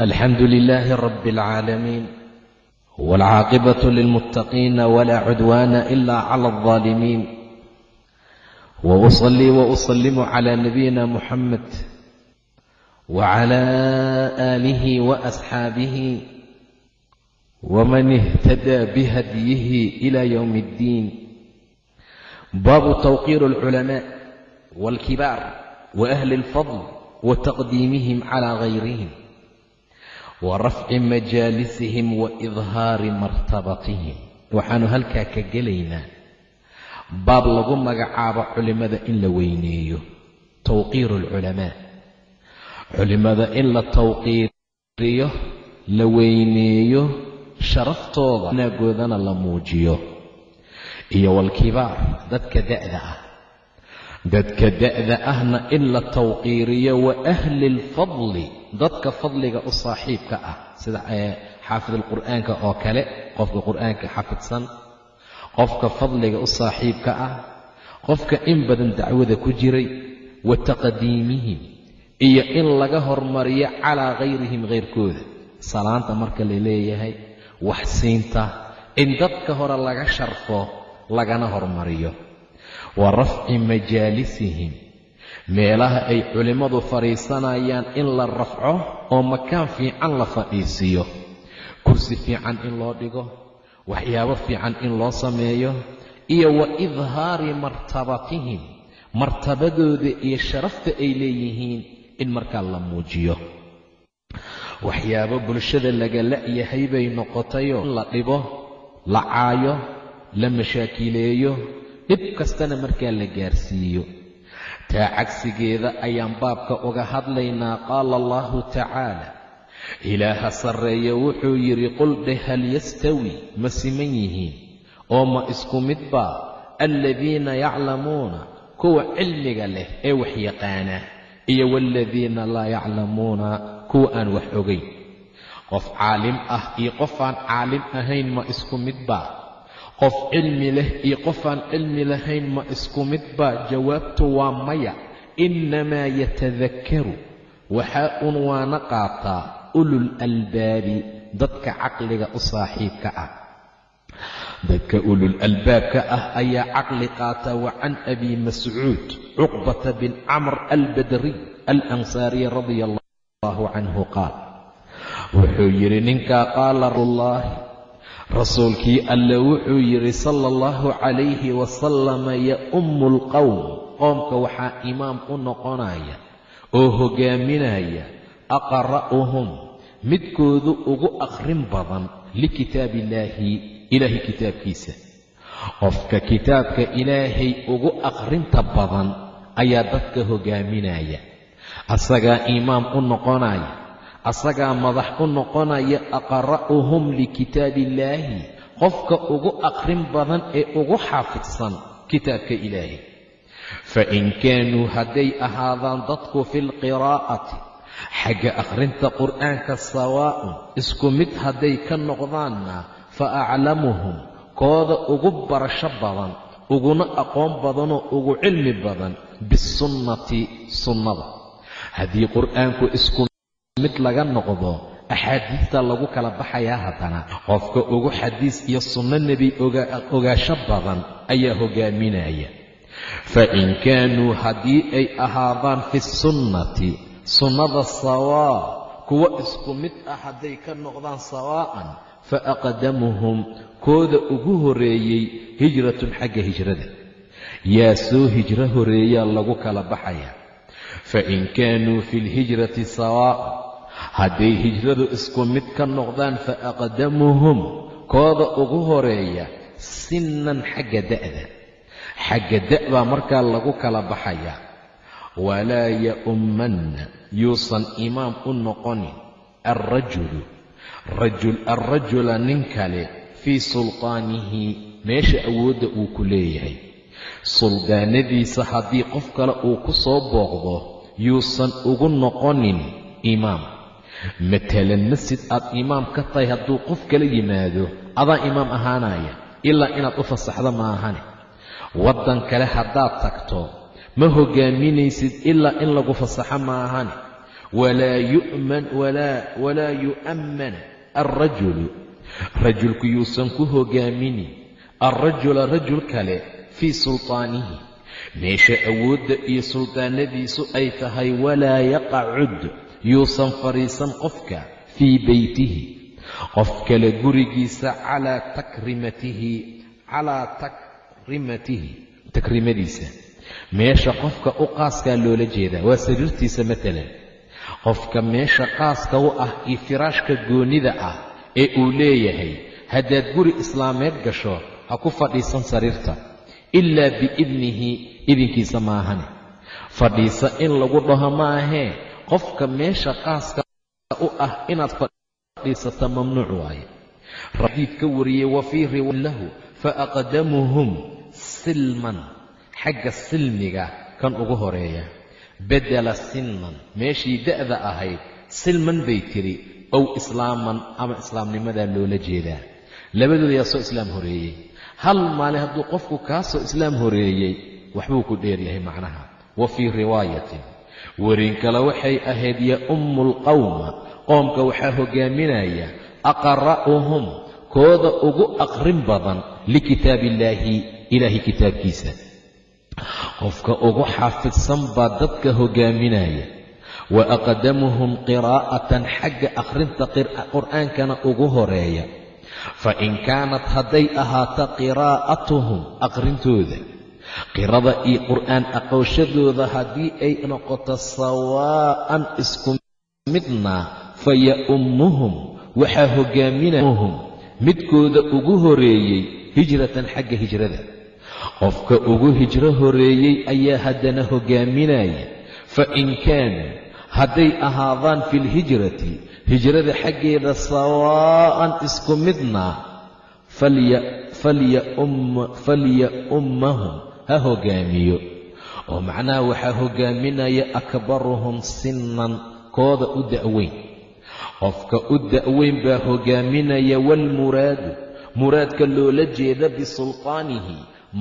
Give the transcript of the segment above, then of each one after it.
الحمد لله رب العالمين والعاقبة للمتقين ولا عدوان إلا على الظالمين وأصلي وأسلم على نبينا محمد وعلى آله وأصحابه ومن اهتدى بهديه إلى يوم الدين باب توقير العلماء والكبار وأهل الفضل وتقديمهم على غيرهم warafci majaalisihim wa idhaari martabatihim waxaanu halkaa ka gelaynaa baab lagu magacaabo culimmada in la weyneeyo tawqiiru alculamaa culimmada in la tawqiiriyo la weyneeyo sharaftooda nagoodana la muujiyo iyo walkibaar dadka da'da ah dadka da'da ahna in la towqiiriyo wa ahli اlfadli dadka fadliga u saaxiibka ah sida xaafidulqur'aanka oo kale qofka qur'aanka xafidsan qofka fadliga u saaxiibka ah qofka in badan dacwada ku jiray wa taqdiimihim iyo in laga hormariyo calaa hayrihim hayrkooda salaanta marka la leeyahay waxsiinta in dadka hore laga sharfo lagana hormariyo wa rafci majaalisihim meelaha ay culimmadu fadhiisanayaan in la rafco oo makaan fiican la fadhiisiiyo kursi fiican in loo dhigo waxyaabo fiican in loo sameeyo iyo wa idhaari martabatihim martabadooda iyo sharafta ay leeyihiin in markaa la muujiyo. Waxyaabo bulshada laga la'yahay bay noqotayoo in la dhibo la caayo la mashaakileeyo dhib kastana markaa la gaarsiiyo. Taa cagsigeeda ayaan baabka uga hadlaynaa qaala allahu tacaala ilaaha sarreeye wuxuu yidhi qul dheh hal yastawi ma siman yihiin oo ma isku midbaa aladiina yaclamuuna kuwa cilmiga leh ee wax yaqaana iyo waaladiina laa yaclamuuna kuwa aan wax ogayn qof caalim ah iyo qofaan caalim ahayn ma isku midbaa qof cilmi leh iyo qofaan cilmi lahayn ma isku midbaa jawaabtu waa maya. Innamaa yatadakkaru. Waxaa un waana qaataa ulul albaabi dadka caqliga u saaxiibka ah. Dadka ulul albaabka ah ayaa caqli qaata wa can abi mascuud cuqbata bin camr albadriy alansaariy radia allahu canhu qaal. Wuxuu yidhi ninkaa qaala rullaahi rasuulkii alle wuxuu yidhi sala allahu calayhi wasalama ya'ummu alqowm qoomka waxaa imaam u noqonaya oo hogaaminaya aqra'uhum midkoodu ugu akhrin badan likitaabi illaahi ilaahay kitaabkiisa. Qofka kitaabka ilaahay ugu akhrinta badan ayaa dadka hogaaminaya. Asagaa imaam u noqonaya asagaa madax u noqonaya aqra'uhum likitaabi illaahi qofka ugu aqrin badan ee ugu xaafidsan kitaabka ilaahay. Fain kaanuu hadday ahaadaan dadku fi lqiraa'ati xagga akhrinta qur'aanka sawaa'un isku mid hadday ka noqdaanna fa aclamuhum kooda ugu barasho badan uguna aqoon badanoo ugu cilmi badan bisunnati sunnada. Haddii qur'aanku isku mid laga noqdo axaadiista lagu kala baxayaa haddana. Qofka ugu xadiis iyo sunno nebi ogaasho badan ayaa hogaaminaya. Fa in kaanuu haddii ay ahaadaan fi sunnati sunnada sawaa kuwo isku mid ah hadday ka noqdaan sawaa'an fa aqdamuhum kooda ugu horeeyey hijratun xagga hijrada. Yaa soo hijro horeeyaa lagu kala baxaya fa in kaanuu fi lhijrati sawaa'an hadday hijradu isku mid ka noqdaan fa aqdamuhum kooda ugu horreeya sinnan xagga da'da. Xagga da' baa markaa lagu kala baxayaa walaa ya'ummanna yuusan imaam u noqonin alrajulu rajul alrajula nin kale fii sultaanihi meesha awoodda uu ku leeyahay. Suldaanadiisa haddii qof kale uu ku soo booqdo yuusan ugu noqonin imaam matalan masjid aad imaam ka tahay hadduu qof kala yimaado? Adaa imaam ahaanaya ilaa inaad u fasaxdo ma ahane waddan kale haddaad tagto ma hoggaaminaysid ilaa in lagu fasaxo ma ahane walaa yu'man walaa yu'amman alrajulu rajulku yuusan ku hoggaaminin. Alrajula rajul kale fii sultaanihi. Meesha awoodda iyo suldaanadiisu ay tahay walaa yaqacud yuusan fadhiisan qofka fii beytihi. Qof kale gurigiisa calaa takrimatihi calaa takrimatihi takrimadiisa. Meesha qofka u qaaskaa loola jeedaa waa sariirtiisa matalan qofka meesha qaaska u ah iyo firaashka goonnida ah ee uu leeyahay haddaad guri islaameed gasho ha ku fadhiisan sariirta. Ilaa biidnihi idinkiisa maahane fadhiisa in lagu dhaho maahee qofka meesha qaaska u ah inaad fadhiisata mamnuuc waaye. Xadiid ka wariyey wa fii riwaatin lahu faaqdamuhum silman. Xagga silmiga kan ugu horreeya. Bedela sinnan meeshii da'da ahayd silman bay tiri ow islaaman ama islaamnimadaa loola jeedaa. Labadooda yaa soo islaam horeeyey. Hal maalin hadduu qofku kaa soo islaam horeeyey waxbuu ku dheeryahay macnaha. Wa fii riwaayatin werin kale waxay ahayd ya'ummu alqawma qoomka waxaa hoggaaminaya aqra'uhum kooda ugu aqrin badan likitaabillaahi ilaahay kitaabkiisa. Qofka ugu xaafidsan baa dadka hoggaaminaya wa aqdamuhum qiraa'atan xagga akhrinta qur'aankana ugu horreeya. Fa in kaanat hadday ahaato qiraa'atuhum aqrintooda qirada iyo qur'aan aqowshadooda haddii ay noqoto sawaa'an isku midna fa ya'ummuhum waxaa hoggaaminahum midkooda ugu horeeyey hijratan xagga hijrada. Qofka ugu hijro horeeyey ayaa haddana hoggaaminaya fa in kaanuu hadday ahaadaan fi lhijrati hijrada xaggeeda sawaa'an isku midna falya'ummahum ha hoggaamiyo oo macnaha waxaa hoggaaminaya akbaruhum sinnan kooda u da'weyn. Qofka u da'weyn baa hoggaaminaya waalmuraadu muraadka loola jeeda bisultaanihi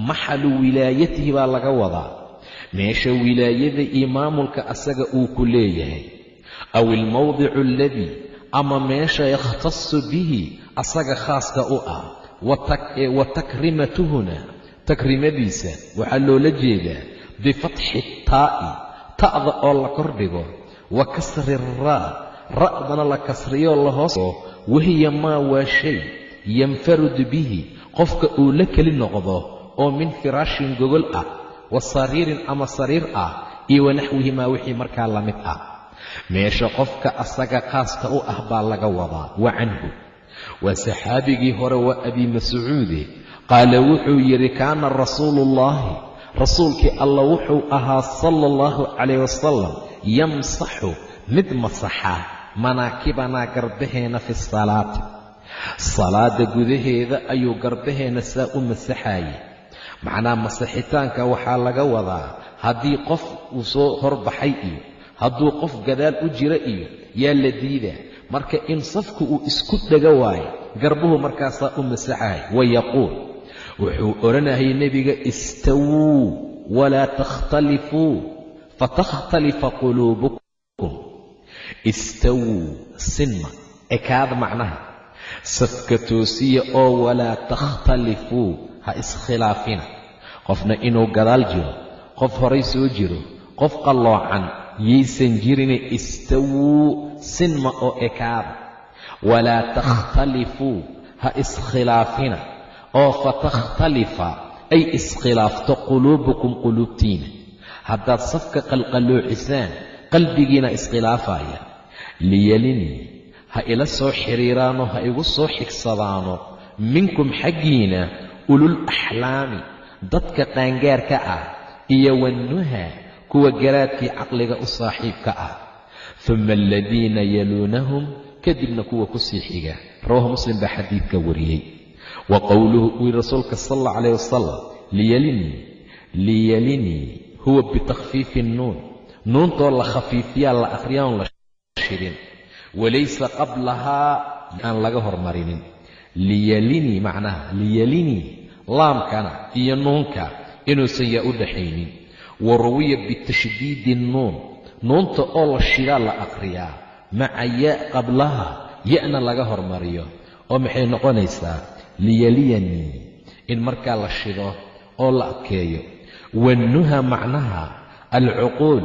maxalu wilaayatihi baa laga wadaa. Meesha wilaayada iyo maamulka asaga uu ku leeyahay. Aw ilmawdicu aladii ama meesha yakhtasu bihi asaga khaaska u ah. Wa takrimatuhuna takrimadiisa waxaa loola jeedaa bifatxi taa'i ta'da oo la kordhigo wa kasri raa ra'dana la kasriyoo la hoosgo wahiya maa waa shay yanfarud bihi qofka uu la keli noqdo oo min firaashin gogol ah wa sariirin ama sariir ah iyo wanaxwihimaa wixii markaa la mid ah. Meesha qofka asaga khaaska u ah baa laga wadaa wa canhu. Waa saxaabigii hore waa abi mascuude qaala wuxuu yidhi kaana rasuuluullaahi rasuulkii alla wuxuu ahaa sala allahu calayh wasalam yamsaxu mid masaxa manaakibanaa garbaheena fi salaati salaada gudaheeda ayuu garbaheena saa u masaxaayey macnaha masaxitaanka waxaa laga wadaa haddii qof uu soo horbaxay iyo hadduu qof gadaal u jiro iyo yaa la diidaa. Marka in safku uu isku dhega waayo garbuhu markaasaa u masaxaay wayaquul wuxuu odhanayay nebiga istawuu walaa takhtalifuu fatakhtalifa quluubukum. Istawuu sinma ekaada macnaha. Safka toosiya oo walaa takhtalifuu ha iskhilaafina. Qofna inuu gadaal jiro qof horay soo jiro qof qalloocan yaysan jirine istawuu sinma oo ekaada walaa takhtalifuu ha iskhilaafina oo fatakhtalifa ay iskhilaafto quluubukum quluubtiina. Haddaad safka qalqalloocisaan qalbigiina iskhilaafaya. Liyelinii ha ila soo xidhiiraanoo ha igu soo xigsadaano minkum xaggiina ulul axlaami dadka qaangaarka ah iyo wannuha kuwa garaadkii caqliga u saaxiibka ah. Uma aladiina yaluunahum kadibna kuwa ku sii xiga. Rawaahu muslim baa xadiidka wariyey wa qowluhu uu yihi rasuulka sal alla calayh wasalam liyalinii liyalinii huwa bitakhfiifi nnuun nuuntoo la khafiifiyaa la akhriyaon la shirin. Walaysa qablahaa aan laga hormarinin. Liyalinii macnaha liyalinii laamkana iyo nuunka inuusan yaa u dhaxaynin wa ruwiya bitashdiidi nnuun nuunta oo la shidaa la akhriyaa. Maca yaa qablaha ya'na laga hormariyo. Oo maxay noqonaysaa liyaliyanii in markaa la shido oo la adkeeyo. Wannuha macnaha alcuquul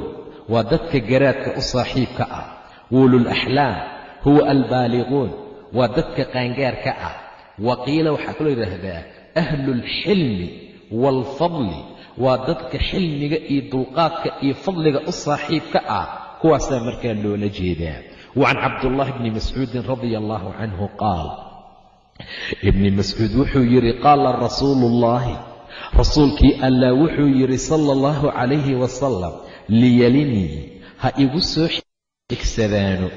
waa dadka garaadka u saaxiibka ah. Wuululaxlaam huwa albaaliquun waa dadka qaangaarka ah. Wa qiila waxaa kaloo yidhaahdaa ahlulxilmi waalfadli waa dadka xilmiga iyo dulqaadka iyo fadliga u saaxiibka ah kuwaasaa markaa loola jeedaa. Wa can cabdullaahi bni mascuudin radia allahu canhu qaal ibni mascuud wuxuu yidhi qaala rasuulu ullaahi rasuulkii allah wuxuu yidhi sala allahu calayhi wasalam liyalinii ha igu soo xigsadaano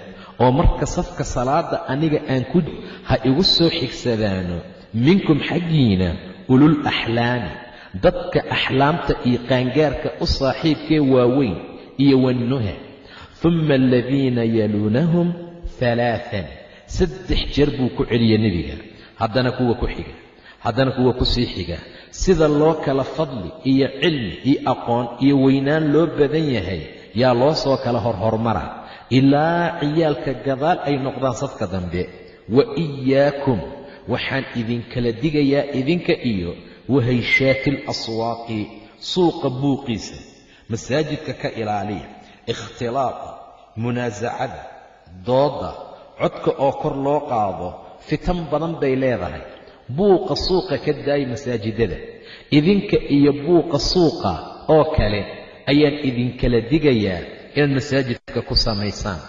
oo marka safka salaadda aniga aan ku ha igu soo xigsadaano minkum xaggiina ulul axlaami dadka axlaamta iyo qaangaarka u saaxiibkee waaweyn iyo wannuha. Humma aladiina yaluunahum halaaan saddex jeer buu ku celiya nebiga haddana kuwa ku xiga haddana kuwa ku sii xiga. Sida loo kala fadli iyo cilmi iyo aqoon iyo weynaan loo badan yahay yaa loo soo kala horhormara ilaa ciyaalka gadaal ay noqdaan safka dambe. Wa iyaakum waxaan idinkala digayaa idinka iyo wahayshaati alaswaaqi suuqa buuqiisa. Masaajidka ka ilaaliya ikhtilaada munaasacada doodda codka oo kor loo qaado fitan badan bay leedahay. Buuqa suuqa ka daaya masaajidada. Idinka iyo buuqa suuqa oo kale ayaan idinkala digayaa inaad masaajidka ku samaysaan.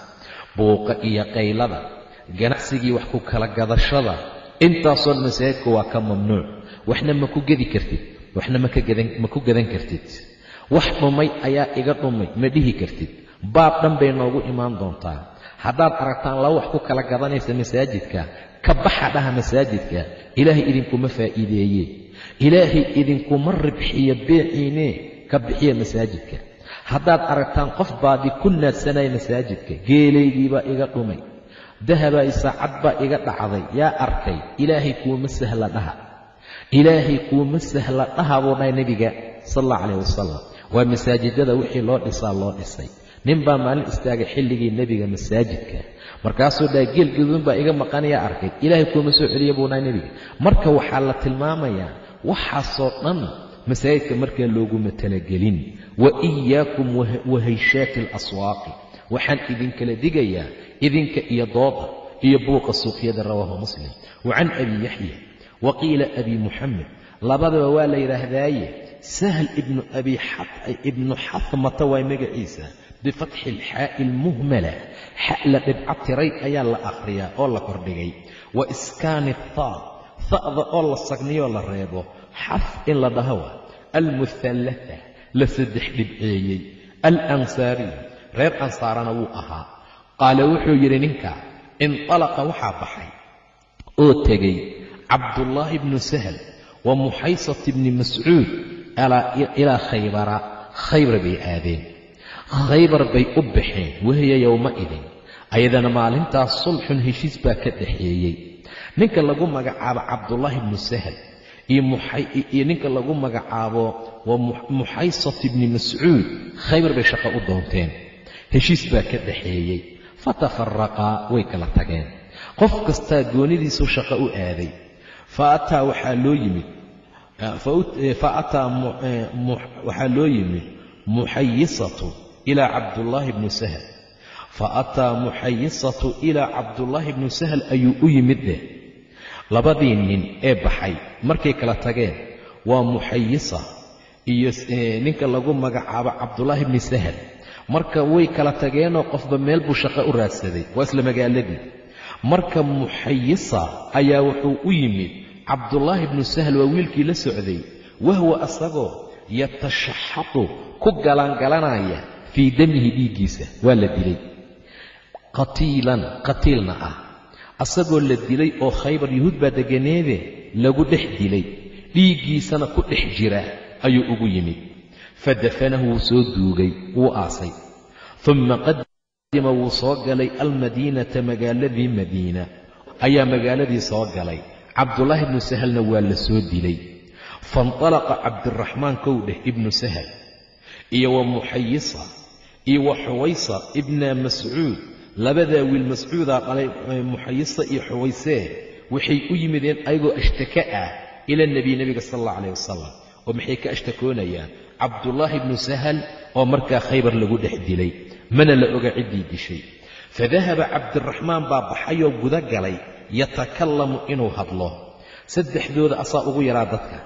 Buuqa iyo qaylada ganacsigii wax ku kala gadashada intaasoon masaajidka waa ka mamnuuc. Waxna ma ku gedi kartid waxna ma ku gadan kartid. Wax dhumay ayaa iga dhumay ma dhihi kartid. Baab dhan bay noogu imaan doontaa. Haddaad aragtaan laba wax ku kala gadanaysa masaajidka ka baxa dhaha masaajidka ilaahay idinkuma faa'iideeye. Ilaahay idinkuma ribxiyo beeciine ka bixiya masaajidka. Haddaad aragtaan qof baadi ku naadsanaya masaajidka geelaydiibaa iga dhumay dahabaa saacad baa iga dhacday yaa arkay ilaahay kuuma sahla dhaha. Ilaahay kuuma sahla dhaha buu dhahay nebiga sal allah calayh wasalam waa masaajidada wixii loo dhisaa loo dhisay. Nin baa maalin istaagay xilligii nebiga masaajidka markaasuu dhahay geel gaduun baa iga maqanayaa arkay. Ilaahay kuuma soo celiya buu dhahay nebiga. Marka waxaa la tilmaamayaa waxaasoo dhan masaajidka markaa looguma talagelin wa iyaakum wahayshaati alaswaaqi waxaan idinkala digayaa idinka iyo dooda iyo buuqa suuqyada rawaahu muslim. Wa can abi yaxya wa qiila abi muxamed labadaba waa la yidhaahdaaye sahl ibnu xafmata waa magaciisa bifatxi ilxaa'i almuhmala xa la dhibco tiray ayaa la akhriyaa oo la kordhigay wa iskaani thaa ha'da oo la sagniyoo la reebo xaf in la dhahowa almuhallata la saddex dhibceeyey alansaariy reer ansaarana wuu ahaa qaala wuxuu yidhi ninka inطalaqa waxaa baxay oo tegey cabdullaahi bnu sahl wa muxaysat bni mascuud ilaa khaybara khaybar bay aadeen khaybar bay u baxeen wahiya yowmaidin ayadana maalintaas sulxun heshiis baa ka dhaxeeyey ninka lagu magacaabo cabdullaahi bnu sahl iyo ninka lagu magacaabo waa muxaysat bni mascuud khaybar bay shaqo u doonteen heshiis baa ka dhaxeeyey fatafaraqaa way kala tageen. Qof kastaa goonidiisuu shaqo u aaday. Fa waxaa loo yimid fa ataa waxaa loo yimid muxayisatu ilaa cabdullaahi bni sahl. Fa ataa muxayisatu ilaa cabdullaahi bni sahl ayuu u yimid dheh labadii nin ee baxay markay kala tageen waa muxayisa iyo ninka lagu magacaabo cabdullaahi bni sahl. Marka way kala tageenoo qofba meel buu shaqo u raadsaday waa isla magaaladii. Marka muxayisa ayaa wuxuu u yimid cabdullaahi bnu sahl waa wiilkii la socday wahwa asagoo yatashaxatu ku galaangalanaya fii damihi dhiiggiisa waa la dilay. Qatiilan qatiilna ah. Asagoo la dilay oo khaybar yuhuud baa deganeede lagu dhex dilay. Dhiiggiisana ku dhex jira ayuu ugu yimid. Fadafanahu wuu soo duugay wuu aasay. Uma qadima wuu soo galay almadiinata magaaladii madiina. Ayaa magaaladii soo galay. Cabdulaahi ibnu sahalna waa la soo dilay. Faintalaqa cabdiraxmaan kow dheh ibnu sahal. Iyo wa muxayisa iyo wa xuwaysa ibna mascuud labadaa wiil mascuudaa dhalay muxayisa iyo xuwaysee waxay u yimideen ayagoo ashtaka ah ila nebiy nebiga sala allah calayh wasalam oo maxay ka ashtakoonayaan? Cabdullaahi ibnu sahal oo markaa khaybar lagu dhex dilay mana la oga ciddii dishay. Fadahaba cabdiraxmaan baa baxayoo guda galay yatakallamu inuu hadlo. Saddexdooda asaa ugu yaraa dadka.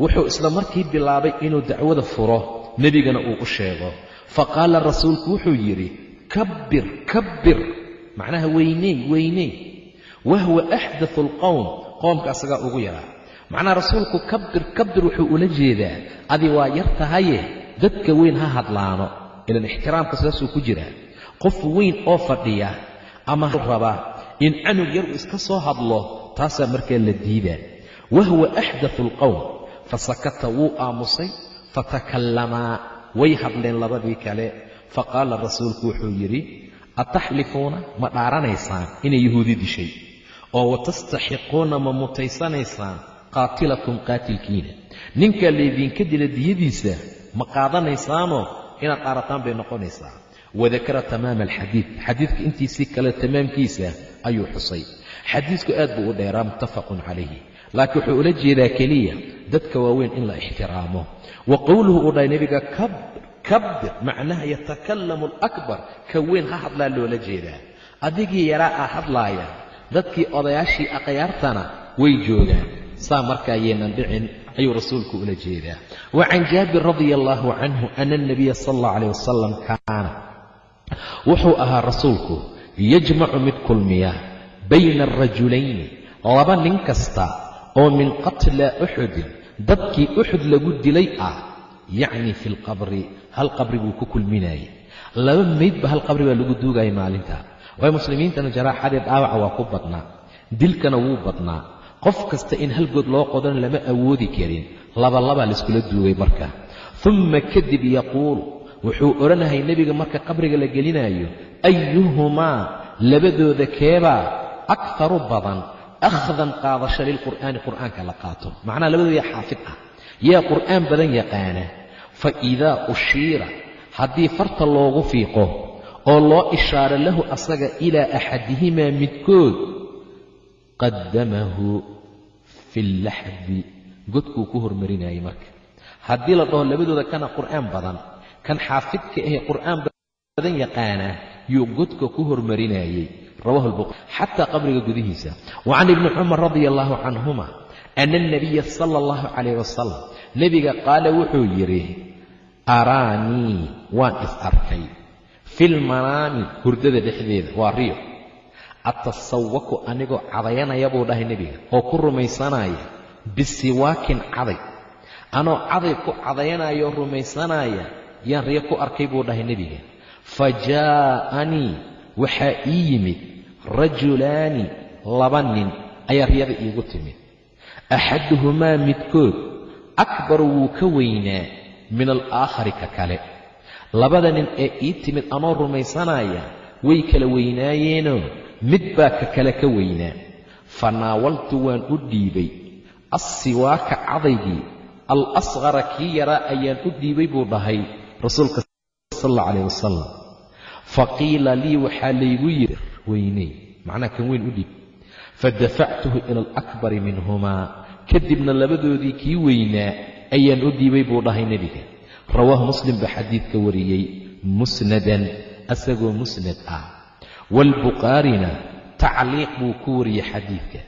Wuxuu isla markii bilaabay inuu dacwada furo nebigana uu u sheego fa qaala rasuulku wuxuu yidhi kabbir kabbir. Macnaha weyney weyney wahwa axdathu alqowm qoomka asagaa ugu yaraa. Macnaha rasuulku kabbir kabbir wuxuu ula jeedaa adi waa yar tahaye? Dadka weyn ha hadlaano. Ilan ixtiraamka sidaasuu ku jiraa. Qof weyn oo fadhiya ama raba in canug yar uu iska soo hadlo taasaa markaa la diidaa. Wahwa axdathu alqowm fasakata wuu aamusay fatakallamaa way hadleen labadii kale. Faqaala rasuulku wuxuu yidhi ataxlifuuna? Ma dhaaranaysaan inay yahuudi dishay. Oo watastaxiquuna ma mutaysanaysaan qaatilakum qaatilkiina. Ninkaa laydinka dila diyadiisa ma qaadanaysaanoo inaad dhaarataan bay noqonaysaa. Wadakara tamaama alxadiid. Xadiidka intiisii kale tamaamkiisa ayuu xusay xadiidku aad buu u dheeraa muttafaqun calayhi. Laakiin wuxuu ula jeedaa keliya dadka waaweyn in la ixtiraamo. Wa qowluhu uu dhahay nebiga kabbir macnaha yatakallamu alakbar ka weyn ha hadlaa loola jeedaa. Adigii yaraa aa hadlaaya dadkii odayaashii akhyaartana way joogaan saa markaa yeenan dhicin ayuu rasuulku ula jeedaa. Wa can jaabir radia allaahu canhu ana alnabiya sala allah calayh wasalam kaana wuxuu ahaa rasuulku yajmacu mid kulmiya bayna arajulayni laba nin kasta oo min qatla uxudin dadkii uxud lagu dilay ah yacni fi lqabri hal qabri buu ku kulminaayey laba maydba hal qabri baa lagu duugaya maalinta waayo muslimiintana jaraaxadii dhaawaca waa ku badnaa dilkana wuu badnaa qof kasta in halgood loo qodana lama awoodi karin labalabaa layskula duugay marka umma kadib yaquul wuxuu odhanahay nebiga marka qabriga la gelinaayo ayuhumaa labadooda keebaa akharu badan akhdan qaadasho lilqur'aani qur'aanka la qaato macnaha labadooda yaa xaafid ah yaa qur'aan badan yaqaana fa idaa ushiira haddii farta loogu fiiqo oo loo ishaaro lahu asaga ilaa axadihimaa midkood qaddamahu fi llaxdi godkuu ku hormarinayay marka haddii la dhaho labadooda kana qur'aan badan kan xaafidka ahee qur'aan badan yaqaana yuu godka ku hormarinayey rawahu lbuqaari xataa qabriga gudihiisa. Wa can ibni cumar radia allaahu canhuma ana alnabiya sala allahu calayh wasalam nebiga qaala wuxuu yidhi araanii waan is arkay. Filmanaami hurdada dhexdeeda waa riyo. Atasawaku anigoo cadayanaya buu dhahay nebiga oo ku rumaysanaya bisiwaakin caday. Anoo caday ku cadayanayoo rumaysanaya yaan riyo ku arkay buu dhahay nebiga fa jaa'anii waxaa ii yimid rajulaani laba nin ayaa riyada iigu timid axaduhumaa midkood akbaru wuu ka weynaa min alaakhari ka kale. Labada nin ee ii timid anoo rumaysanaya way kala weynaayeenoo mid baa ka kale ka weynaa. Fa naawaltu waan u dhiibay. Assiwaaka cadaygii al asqara kii yaraa ayaan u dhiibay buu dhahay rasuulka sal alla calayh wasalam fa qiila lii waxaa laygu yidhi weyney macnaha kan weyn u dhiib fadafactuhu ila alakbari minhumaa kadibna labadoodii kii weynaa ayaan u dhiibay buu dhahay nebiga. Rawaahu muslim baa xadiidka wariyey musnadan asagoo musnad ah. Waalbukhaarina tacliiq buu ku wariyey xadiidka.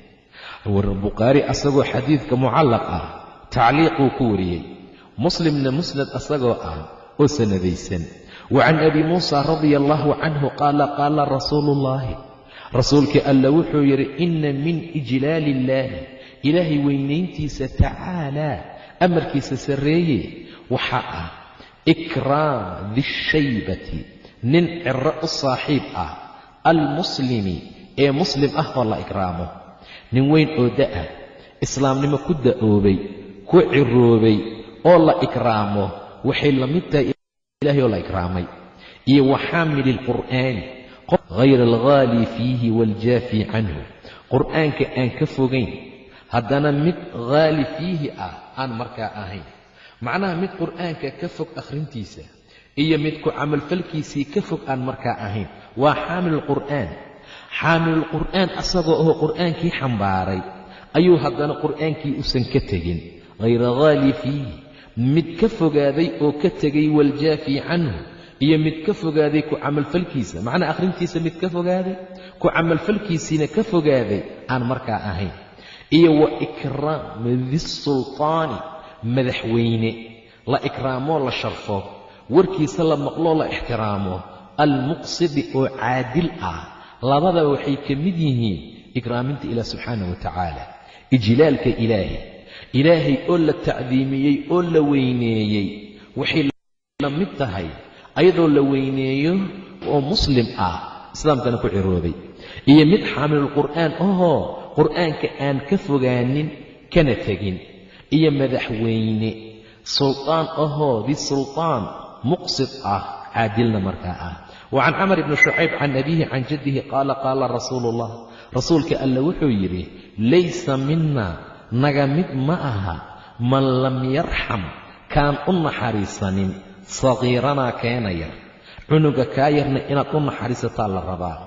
Bukhaari asagoo xadiidka mucallaq ah tacliiq buu ku wariyey. Muslimna musnad asagoo ah oo sanadaysan wa can abi muusa radia allahu canhu qaala qaala rasuulu ullaahi rasuulkii alla wuxuu yidhi inna min ijlaali illaahi ilaahay weynayntiisa tacaalaa amarkiisa sarreeye waxaa ah ikraam dishaybati nin ciro u saaxiib ah almuslimi ee muslim ah oo la ikraamo. Nin weyn oo da'ah islaamnimo ku da'oobay ku ciroobay oo la ikraamo. Waxay la ilahay oo la ikraamay iyo wa xaamili alqur'aani hayra alghaali fiihi waaljaafi canhu. Qur'aanka aan ka fogayn haddana mid haali fiihi ah aan markaa ahayn. Macnaha mid qur'aanka ka fog akhrintiisa iyo mid ku camalfalkiisii ka fog aan markaa ahayn waa xaamilulqur'aan xaamilulqur'aan asagoo oo qur'aankii xambaaray ayuu haddana qur'aankii usan ka tegin. Hayra haali fiihi mid ka fogaaday oo ka tegay waljaafi canhu iyo mid ka fogaaday ku camalfalkiisa macnaa akhrintiisa mid ka fogaaday ku camalfalkiisiina ka fogaaday aan markaa ahayn. Iyo wa ikraam disultaani madaxweyne. La ikraamoo la sharfo. Warkiisa la maqloo la ixtiraamo. Almuqsidi oo caadil ah. Labadaba waxay ka mid yihiin ikraaminta ilaah subxaanah wa tacaala ijlaalka ilaahay ilaahay oo la tacdiimiyey oo la weyneeyey waxay la mid tahay ayadoo la weyneeyo oo muslim ah islaamkana ku ciroobay iyo mid xaamilulqur'aan ahoo qur'aanka aan ka fogaanin kana tegin. Iyo madaxweyne sultaan ahoo bisultaan muqsid ah caadilna markaa ah. Wa can camar ibni shucayb can abiihi can jaddihi qaala qaala rasuulu ullah rasuulka alla wuxuu yidhi laysa mina naga mid ma aha man lam yarxam kaan u naxariisanin sagiiranaa keena yar. Cunuga kaa yarna inaad u naxariisataa la rabaa.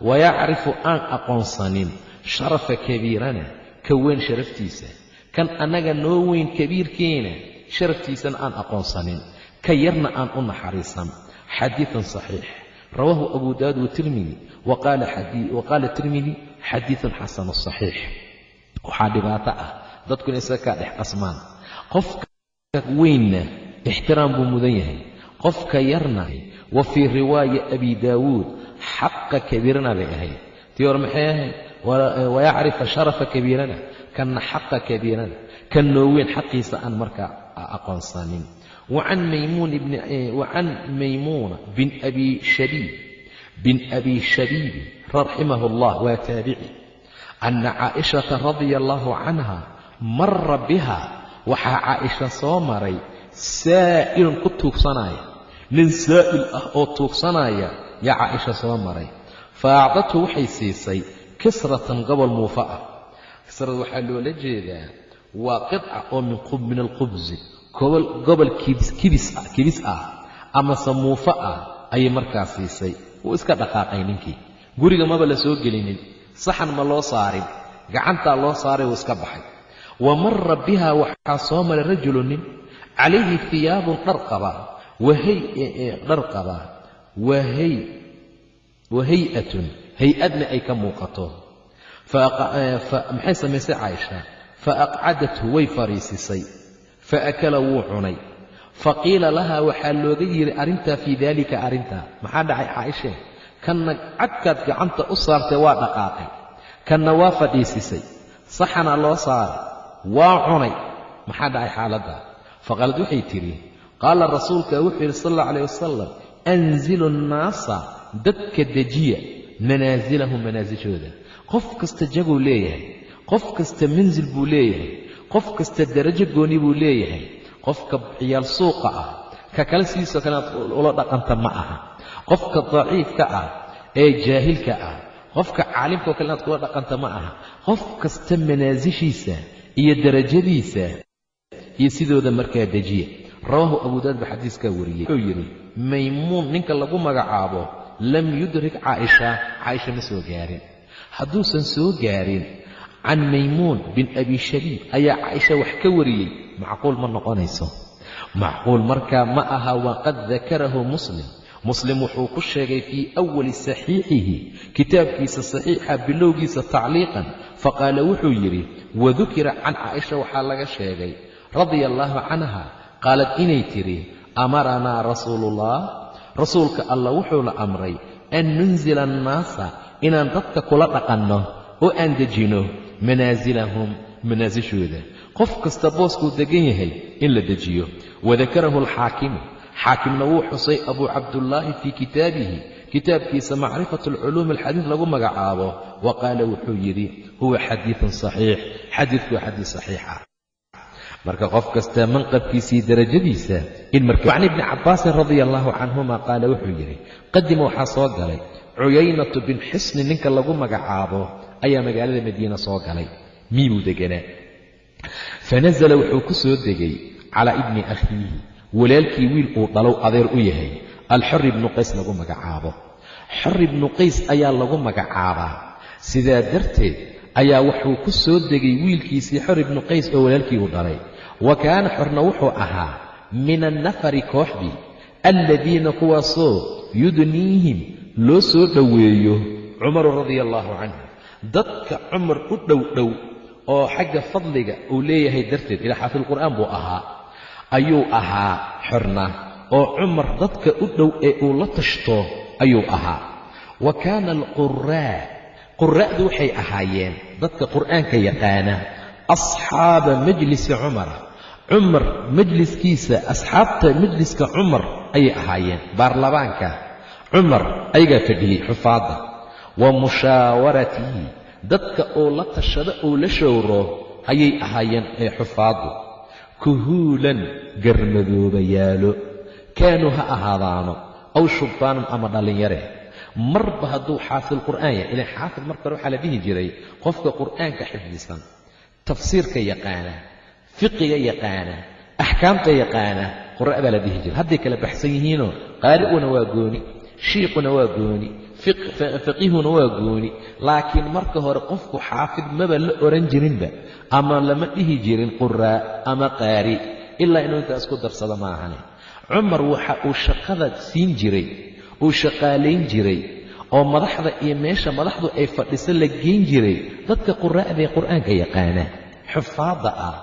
Wayacrifu aan aqoonsanin sharafa kabiirana ka weyn sharaftiisa. Kan annaga noo weyn kabiirkiina sharaftiisana aan aqoonsanin ka yarna aan u naxariisan. Xadiidan saxiix. Rawaahu abu daawud watirmidi waqaala tirmidi xadiidun xasanu saxiix waxaa dhibaato ah. Dadku inay isaga kaa dhex qasmaan. Qofka weynna ixtiraam buu mudan yahay. Qofka yarna wa fii riwaaya abi daawuud xaqa kabiirana bay ahayd. Tii hore maxay ahayd? Wayacrifa sharafa kabiirana kanna xaqa kabiirana kan noo weyn xaqiisa aan markaa aqoonsanin. Wacan maymuuna bin abi shabiib bin abi shabiibi raximah اllah waa taabici ana caaishata radia allahu canha mara biha waxaa caaisha soo maray saa'ilun ku tuugsanaya nin saa'il ah oo tuugsanaya yaa caaisha soo maray fa acdadhu waxay siisay kisratan gobol muufa ah kisrad waxaa loola jeedaa waa qica oo min alqubsi gobol kibis ah amase muufo ah ayay markaa siisay wuu iska dhaqaaqay ninkii guriga maba la soo gelinin saxan ma loo saarin gacantaa loo saaray wuu iska baxay. Wa mara biha waxaa soo maray rajulu nin calayhi hiyaabun dhar qaba dhar qabaa wa hay'atun hay'adna ay ka muuqato. Maxay samaysay caaisha fa aqcadathu way fariisisay faakala wuu cunay. Faqiila lahaa waxaa looga yidhi arrintaa fii daalika arrintaa maxaa dhacay caaishe kanna cadkaad gacanta u saartay waa dhaqaaqay. Kanna waa fadhiisisay. Saxana loo saaray. Waa cunay. Maxaa dhacay xaaladda? Faqaalad waxay tidhi qaala rasuulka wuxuu yidhi sal alla calayh wasalam anzilu nnaasa dadka dejiya manaasilahum manaasishooda qof kasta jaguu leeyahay qof kasta mansil buu leeyahay qof kasta darajo gooni buu leeyahay qofka ciyaal suuqa ah ka kale sidiisoo kale ula dhaqanta ma aha qofka daciifka ah ee jaahilka ah qofka caalimkaoo kale inaad kula dhaqanta ma aha. Qof kasta manaasishiisa iyo darajadiisa iyo sidooda markaa dejiya. Rawaahu abu daawud ba xadiiskaa wariyey. Wuxuu yidhi maymuun ninka lagu magacaabo lam yudrik caaisha. Caaisha ma soo gaarin. Hadduusan soo gaarin can maymuun bin abi shabiib ayaa caaisha wax ka wariyey. Macquul ma noqonayso. Macquul markaa ma aha waqad dakarahu muslim muslim wuxuu ku sheegay fii awali saxiixihi kitaabkiisa saxiixa bilowgiisa tacliiqan. Faqaala wuxuu yidhi wadukira can caaisha waxaa laga sheegay. Radia allaahu canha qaalad inay tidhi amaranaa rasuuluullah rasuulka allah wuxuuna amray an nunzila annaasa inaan dadka kula dhaqanno oo aan dejino manaasilahum manaasishooda qof kasta booskuu degan yahay in la dejiyo. Wadakarahu alxaakimu xaakimna wuu xusay abuu cabdullaahi fii kitaabihi. Kitaabkiisa macrifat alculuumi alxadiid lagu magacaabo wa qaala wuxuu yidhi huwa xadiidun saxiix. Xadiidku waa xadiid saxiixa. Marka qof kasta manqabkiisii darajadiisa in marcan ibni cabbaasin radia allaahu canhuma qaala wuxuu yidhi qadima waxaa soo galay cuyaynatu bin xisni ninka lagu magacaabo ayaa magaalada madiina soo galay. Miibuu deganaa fanasala wuxuu ku soo degay calaa ibni akhiihi walaalkii wiil uu dhalow adeer u yahay alxor ibnu qays lagu magacaabo. Xor ibnu qays ayaa lagu magacaabaa. Sidaa darteed ayaa wuxuu ku soo degay wiilkiisii xor ibnu qays oo walaalkii uu dhalay. Wa kaana xorna wuxuu ahaa min annafari kooxdii alladiina kuwaasoo yudniihim loo soo dhoweeyo cumaru radia allaahu canhu. Dadka cumar u dhow dhow oo xagga fadliga uu leeyahay darteed ilaa xaafidulqur'aan buu ahaa ayuu ahaa xorna oo cumar dadka u dhow ee uu la tashto ayuu ahaa. Wa kaana alquraa quraa'du waxay ahaayeen dadka qur'aanka yaqaana asxaaba majlisi cumara cumar majliskiisa asxaabta majliska cumar ayay ahaayeen baarlamaanka cumar ayagaa fadhiyey xufaadda. Wa mushaawaratihi dadka uu la tashado uu la showro ayay ahaayeen ee xufaaddu kuhuulan garmadoobayaalo kaanuu ha ahaadaano aw shubbaanan ama dhallinyare. Marba hadduu xaafid qur'aan yahay ilan xaafid marka hore waxaa la dhihi jiray qofka qur'aanka xifdisan tafsiirka yaqaana fiqiga yaqaana axkaamta yaqaana qur'a baa la dhihi jiray. Hadday kala baxsan yihiinoo qaari'una waa gooni shiiquna waa gooni faqiihuna waa gooni laakiin marka hore qofku xaafid maba la oran jirinba ama lama dhihi jirin quraa ama qaari ilaa inuu intaa isku darsado maahane. Cumar waxa uu shaqada siin jiray uu shaqaalayn jiray oo madaxda iyo meesha madaxdu ay fadhiso la geyn jiray dadka quraa'da ee qur'aanka yaqaana. Xufaadda ah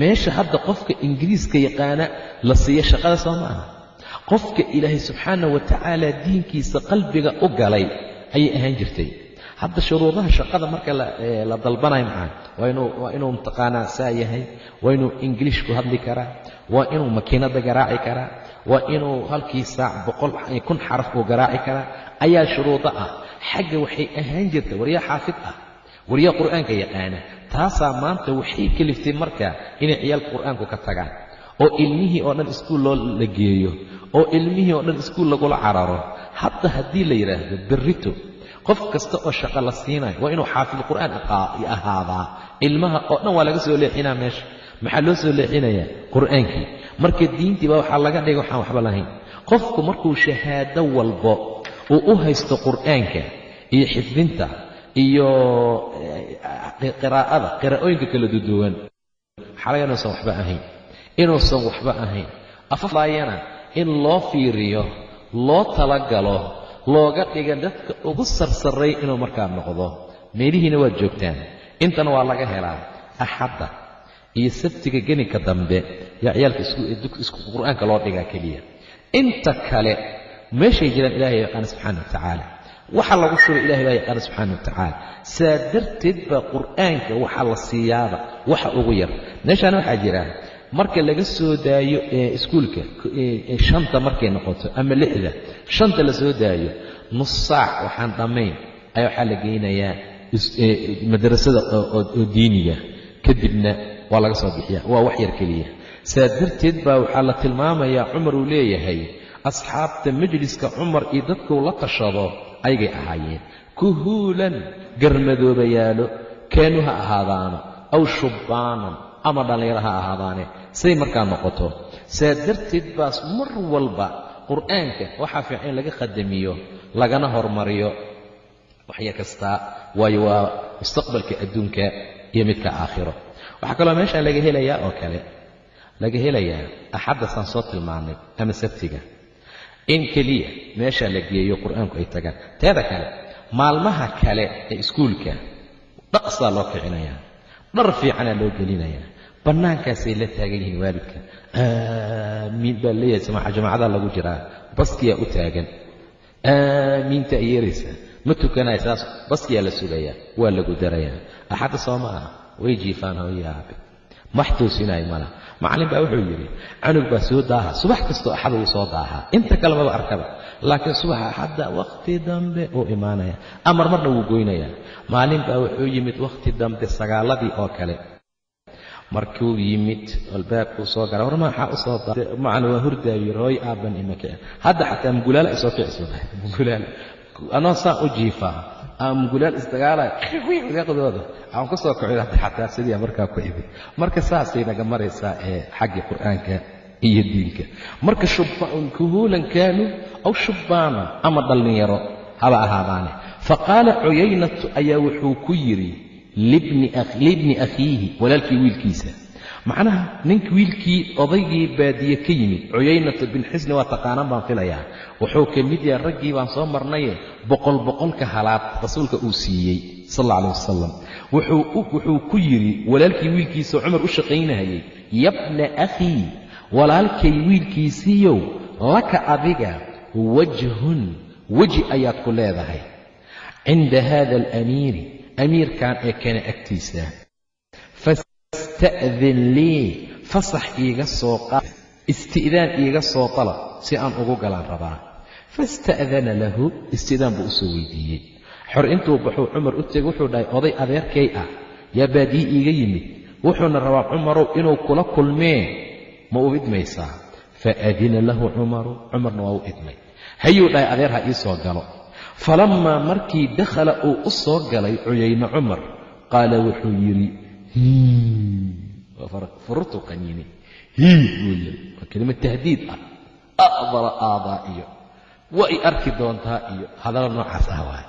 meesha hadda qofka ingiriiska yaqaana la siiya shaqada soo maaha qofka ilaahay subxaana wa tacaala diinkiisa qalbiga u galay ayay ahaan jirtay. Hadda shuruudaha shaqada marka la dalbanayo maxaa waa inuu mutaqaanaa saa yahay waa inuu ingiliish ku hadli karaa waa inuu makiinada garaaci karaa waa inuu halkii saac boqol kun xaraf uu garaaci karaa ayaa shuruudo ah. Xagga waxay ahaan jirta waryaa xaafid ah waryaa qur'aanka yaqaana taasaa maanta waxay keliftay marka inay ciyaalka qur'aanku ka tagaan oo ilmihii oo dhan iskuul loo la geeyo oo ilmihii oo dhan iskuul lagula cararo hadda haddii la yidhaahdo berrito qof kasta oo shaqo la siinayo waa inuu xaafid qur'aan ahaadaa. Ilmaha oo dhan waa laga soo leexinaa meesha. Maxaa loo soo leexinayaa qur'aankii. Marka diintii baa waxaa laga dhigay waxaan waxba lahayn. Qofku markuu shahaado walbo uu u haysto qur'aanka iyo xifdinta iyo qiraa'ada qiraa'ooyinka kala duduwan waxaa laga inuusan waxba ahayn inuusan waxba ahayn. Aflaayana in loo fiiriyo loo talagalo looga dhiga dadka ugu sarsarray inuu markaa noqdo. Meelihiina waad joogtaan. Intana waa laga helaa. Axadda iyo sabtiga geninka dambe yaa ciyaalka isku qur'aanka loo dhigaa keliya. Inta kale meeshay jiraan ilahay yaqaana subxaana wa tacaala. Waxa lagu shubay ilahay baa yaqaana subxaana wa tacaala. Saa darteed baa qur'aanka waxaa la siiyaaba waxa ugu yar. Meeshaana waxaa jira marka laga soo daayo iskuulka shanta markay noqoto ama lixda shanta la soo daayo nus saac waxaan dhammayn ayaa waxaa la geynayaa madrasada oo diiniga kadibna waa laga soo bixiya waa wax yar keliya. Saa darteed baa waxaa la tilmaamayaa cumar uu leeyahay asxaabta majliska cumar iyo dadkuu la tashado ayagay ahaayeen. Kuhuulan garmadoobayaalo kaanuu ha ahaadaano aw shubbaanan ama dhallinyaro ha ahaadaane. Say markaa noqoto saa darteed baas mar walba qur'aanka waxaa fiican in laga qadamiyo lagana hormariyo waxya kastaa waayo waa mustaqbalka adduunka iyo midka aakhiro. Waxaa kaloo meeshaan laga helayaa oo kale laga helayaa axadda saan soo tilmaannay ama sabtiga in keliya meeshaa la geeyo qur'aanku ay tagaan. Teeda kale maalmaha kale ee iskuulka dhaqsaa loo kicinayaa dhar fiicanaa loo gelinayaa bannaankaasay la taagan yihiin waalidka. Aamiin baa leeyahay jamacadaa lagu jiraa. Baskiyaa u taagan. Aamiinta ay yeeraysaa ma tukanaya saas baskiyaa la sugayaa waa lagu darayaa. Axadda soo ma way jiifaan hooyaabe max toosinaayo mala. Macallin baa wuxuu yidhi canug baa soo daaha. Subax kastoo axada wuu soo daahaa. Inta kale maba arkaba. Laakiin subaxa axadda wakhti dambe uu imaanaya amar marna wuu goynayaa. Maalin baa wuxuu yimid wakhti dambe sagaaladii oo kale markuu yimid albaabkuu soo gara war maxaa u soo macna waa hurdaayo hooy aabban imaka hadda xataa mugulaala isoo kicisooda mugulaal. Anoo saan u jiifaa ama mugulaal isdagaalaya dooda aan soo kacoy hadda xataa sidii markaa ku imid marka saasay naga maraysaa ee xagga qur'aanka iyo diinka. Marka kuhuulan kaanuu aw shubbaana ama dhallinyaro haba ahaadaane. Faqaala cuyaynatu ayaa wuxuu ku yidhi libni akhiihi walaalkii wiilkiisa. Macnaha ninka wiilkii odaygii baadiye ka yimid cuyaynatu bin xisni waa taqaanaan baan filayaa. Wuxuu ka mid yahay raggii baan soo marnaye boqol boqolka halaad rasuulka uu siiyey sal alla alih wasalam wuxuu ku yidhi walaalkii wiilkiisao cumar u shaqaynahayay yabna akhii walaalkay wiilkiisiiyow laka adiga wajhun weji ayaad ku leedahay. Cinda haada alamiiri amiirkan ee kana agtiisa. Fasta'din lii fasax iiga soo qaad isti'daan iiga soo dalab si aan ugu galaan rabaa. Fasta'dana lahu isti'daan buu u soo weydiiyey. Xor intuu baxuu cumar u tegey wuxuu dhahay oday adeerkay ah yaa baadiye iiga yimid. Wuxuuna rabaa cumarow inuu kula kulmee. Ma u idmaysaa. Faadina lahu cumaru cumarna waa u idmay. Hayuu dhahay adeer ha galo falammaa markii dakhala uu u soo galay cuyayne cumar qaala wuxuu yidhi fururtuu qanyini hii buu yidhi waa kelima tahdiid ah. Aqdara aadaa iyo waa i arki doontaa iyo hadalla noocaas ah waay.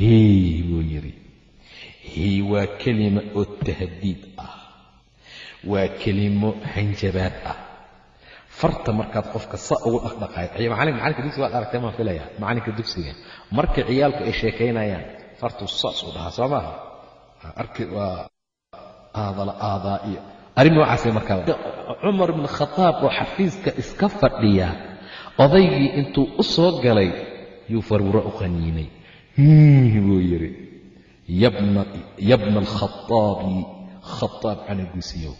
Hii buu yidhi hii waa kelima oo tahdiid ah. Waa kelimo hanjabaad ah farta markaad qofka sa ugu dhaqdhaqaayo macalinka dugsiga waad filaya macalinka dugsiga. Markay ciyaalku ay sheekaynayaan fartuu saas u dhahaa soo maaha arki waa aadala aadaa iyo arrin noocaasay markaa cumar ibn khataab oo xafiiska iska fadhiya odaygii intuu u soo galay yuu farwuro u qaniinay. Buu yidhi yabna alkhataabi khataab canagusiyow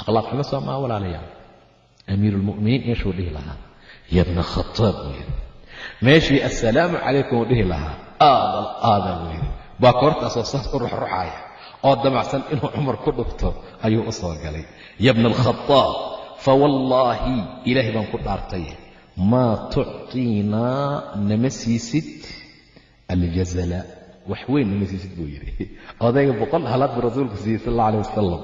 akhlaaq xumo soo maa walaalayaal amiiru lmu'miniin meeshuu dhihi lahaa. Yabna khataab buu yidhi. Meeshii assalaamu calaykum uu dhihi lahaa. Aadal aada buu yidhi. Baa koortaasoo saas u ruxruxaaya oo damacsan inuu cumar ku dhufto ayuu u soo galay. Yabna alkhataab fawallaahi ilaahay baan ku dhaartay. Maa tuctiinaa nama siisid? Aljazala. Wax weyn nama siisid buu yidhi. Odayga boqol halaad buu rasuulku siiyey sal alla alih wasalam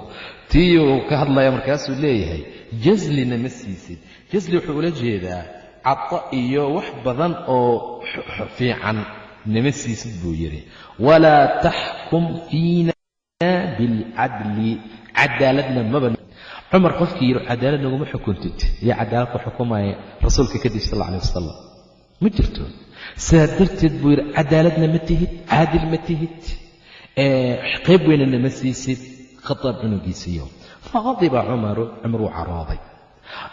tii uu ka hadlaya markaasuu leeyahay jasli nama siisid. Jasli wuxuu ula jeedaa cado iyo wax badan oo fiican nama siisid buu yidhi. Walaa taxkum fiina bilcadli. Cadaaladna maba cumar qofkii yidhi cadaalad naguma xukuntid. Yaa cadaalad ku xukumaya rasuulka kadib sal alla alih wasalam ma jirto? Saa darteed buu yidhi cadaaladna ma tihid caadil ma tihid qayb weynana ma siisid khataab cunugiisiyo faqadiba cumaru cumar wuu carooday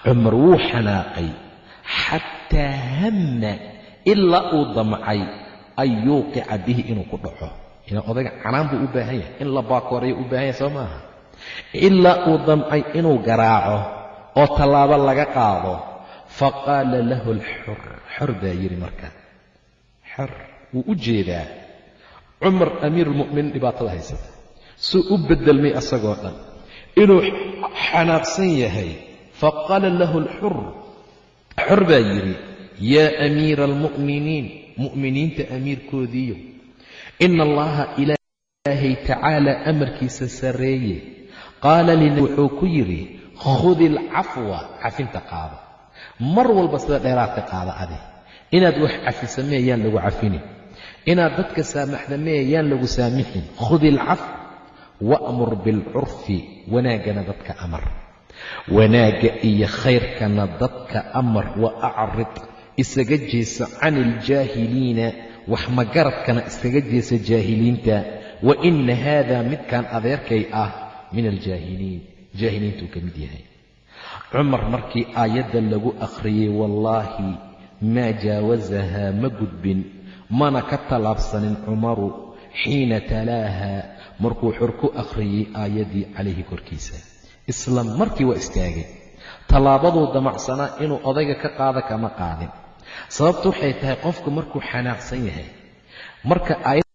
cumar wuu xanaaqay. Xataa hamma ilaa uu damcay an yuuqica bihi inuu ku dhaco. Ila odayga canaan buu u baahan yahay. In la baakooraya u baahan yahay soo maaha. Ilaa uu damcay inuu garaaco oo tallaabo laga qaado. Faqaala lahu alxur. Xor baa yidhi marka. Xor wuu u jeedaa. Cumar amiiruulmu'miniin dhibaatada haysata suu u beddelmay asagoo dhan. Inuu xanaaqsan yahay faqaala lahu alxur xor baa yidhi yaa amiira almu'miniin mu'miniinta amiirkoodiiyo ina allaha ilaahay tacaala amarkiisa sarreeye qaala lina wuxuu ku yidhi khudi alcafwa cafinta qaado mar walba sida dheeraadka qaada adi. Inaad wax cafisa meeyaan lagu cafini. Inaad dadka saamaxda meeyaan lagu saamixin. Khudi alcafw wa'mur bilcurfi wanaaggana dadka amar. Wanaagga iyo khayrkana dadka amar wa acrid isaga jeesa cani iljaahiliina wax magaradkana iskaga jeesa jaahiliinta. Wa ina haada midkan adeerkay ah min aljaahiliin jaahiliintuu ka mid yahay. Cumar markii aayadda lagu akhriyey wallaahi maa jaawasahaa ma gudbin mana ka tallaabsanin cumaru xiina talaaha markuu xor ku akhriyey aayaddii calayhi korkiisa. Isla markii waa istaagay. Tallaabaduu damacsanaa inuu odayga ka qaada kama qaadin. Sababtu waxay tahay qofku markuu xanaaqsan yahay. Marka aayad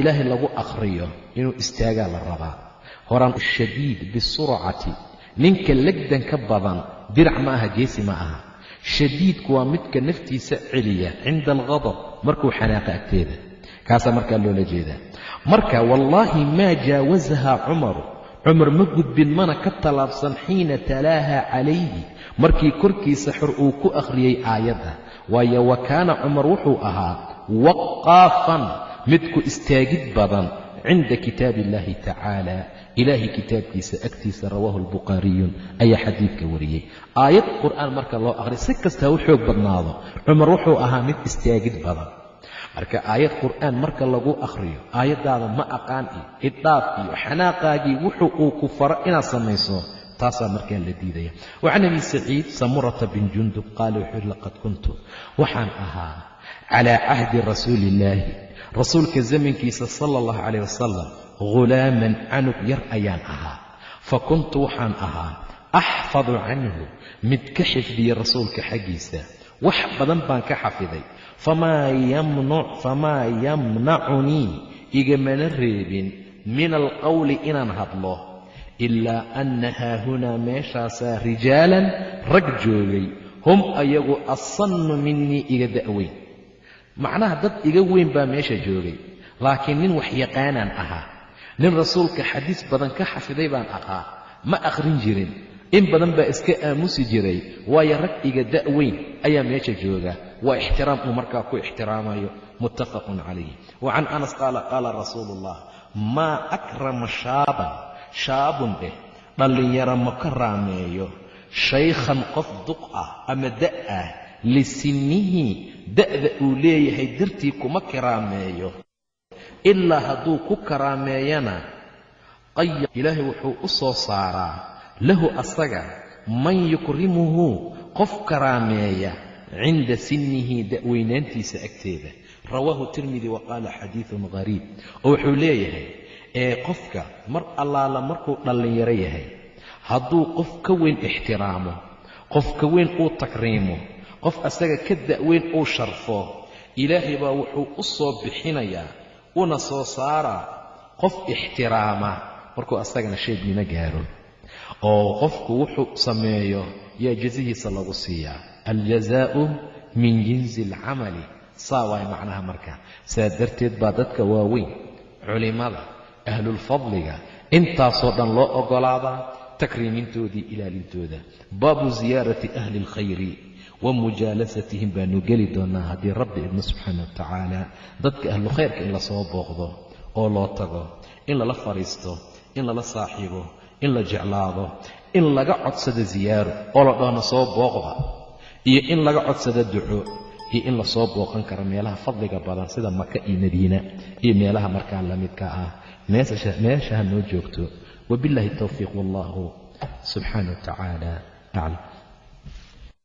ilaahay lagu akhriyo inuu istaagaa la rabaa. Horaan shadiid bisurcati. Ninka legdan ka badan dirac ma aha jeesi ma aha. Shadiidku waa midka naftiisa celiya cinda alghadab markuu xanaaqa agteeda kaasaa markaa loola jeedaa. Marka wallaahi maa jaawasahaa cumaru cumar ma gudbin mana ka tallaabsan xiina talaaha calayhi. Markii korkiisa xor uu ku akhriyey aayadda waayo wa kaana cumar wuxuu ahaa waqaafan midku istaagid badan cinda kitaabi illaahi tacaala. Ilaahay kitaabkiisa agtiisa rawaahu albukhaariyun ayaa xadiidka wariyey. Aayad qur'aan marka loo akhriy si kastaa u xoog badnaado. Cumar wuxuu ahaa mid istaagid badan marka aayad qur'aan marka lagu akhriyo aayaddaada ma aqaan iyo idhaaf iyo xanaaqaagii wuxuu uu ku faro inaad samayso taasaa markaa la diidaya. Wacan abi saciid samurata bin jundub qaala wuxuu yihi laqad kuntu. Waxaan ahaa calaa cahdi rasuuli illaahi rasuulka zamankiisa sala allahu calayh wasalam ghulaaman canug yar ayaan ahaa. Fa kuntu waxaan ahaa axfadu canhu mid ka xifdiya rasuulka xaggiisa wax badan baan ka xafiday. Famaa yamnacunii igamana reebin min alqowli inaan hadlo ilaa anna haahunaa meeshaasaa rijaalan rag joogay. Hum ayagu asannu minii iga da'weyn macnaha dad iga weyn baa meesha joogay laakiin nin wax yaqaanaan ahaa. Nin rasuulka xadiis badan ka xafiday baan aqaa ma akhrin jirin in badan baa iska aamusi jiray waayo rag iga da'weyn ayaa meesha jooga. Waa ixtiraam uu markaa ku ixtiraamayo muttafaqun calayh wa can anas qaala qaala rasuulu ullah maa akrama shaaban shaabun dheh dhallinyaro ma ka raameeyo? Shaykhan qof duq ah ama da' ah lisinnihi da'da uu leeyahay dartii kuma karaameeyo ilaa hadduu ku karaameeyana qayab ilaahay wuxuu u soo saaraa lahu asaga man yukrimuhu qof karaameeya cinda sinnihi da'weynaantiisa agteeda. Rawaahu tirmidi wa qaala xadiidun qariib oo wuxuu leeyahay ee qofka mar allaala markuu dhallinyaro yahay hadduu qof ka weyn ixtiraamo qof ka weyn uu takriimo qof asaga ka da'weyn uu sharfo ilaahay baa wuxuu u soo bixinayaa una soo saaraa qof ixtiraama. Markuu asagana sheegnimo gaaro oo qofku wuxuu sameeyo yaa jazihiisa lagu siiyaa aljazaa'u min jinsi alcamali. Saa waay macnaha marka. Saa darteed baa dadka waaweyn culimmada ahlulfadliga intaasoo dhan loo oggolaadaa takriimintoodii ilaalintooda. Baabu ziyaarati ahli alkhayri wa mujaalasatihim baanu geli doonnaa haddii rabbi idmo subxaana wa tacaala dadka ahlu khayrka in la soo booqdo oo loo tago in lala fadhiisto in lala saaxiibo in la jeclaado in laga codsado ziyaaro oo la dhahno soo booqda iyo in laga codsado duco iyo in la soo booqan karo meelaha fadliga badan sida maka iyo madiina iyo meelaha markaa lamidka ah. Meesha ha noo joogto. Wabiاllahi towfiiq wallahu subxaana wa tacaala. Aclam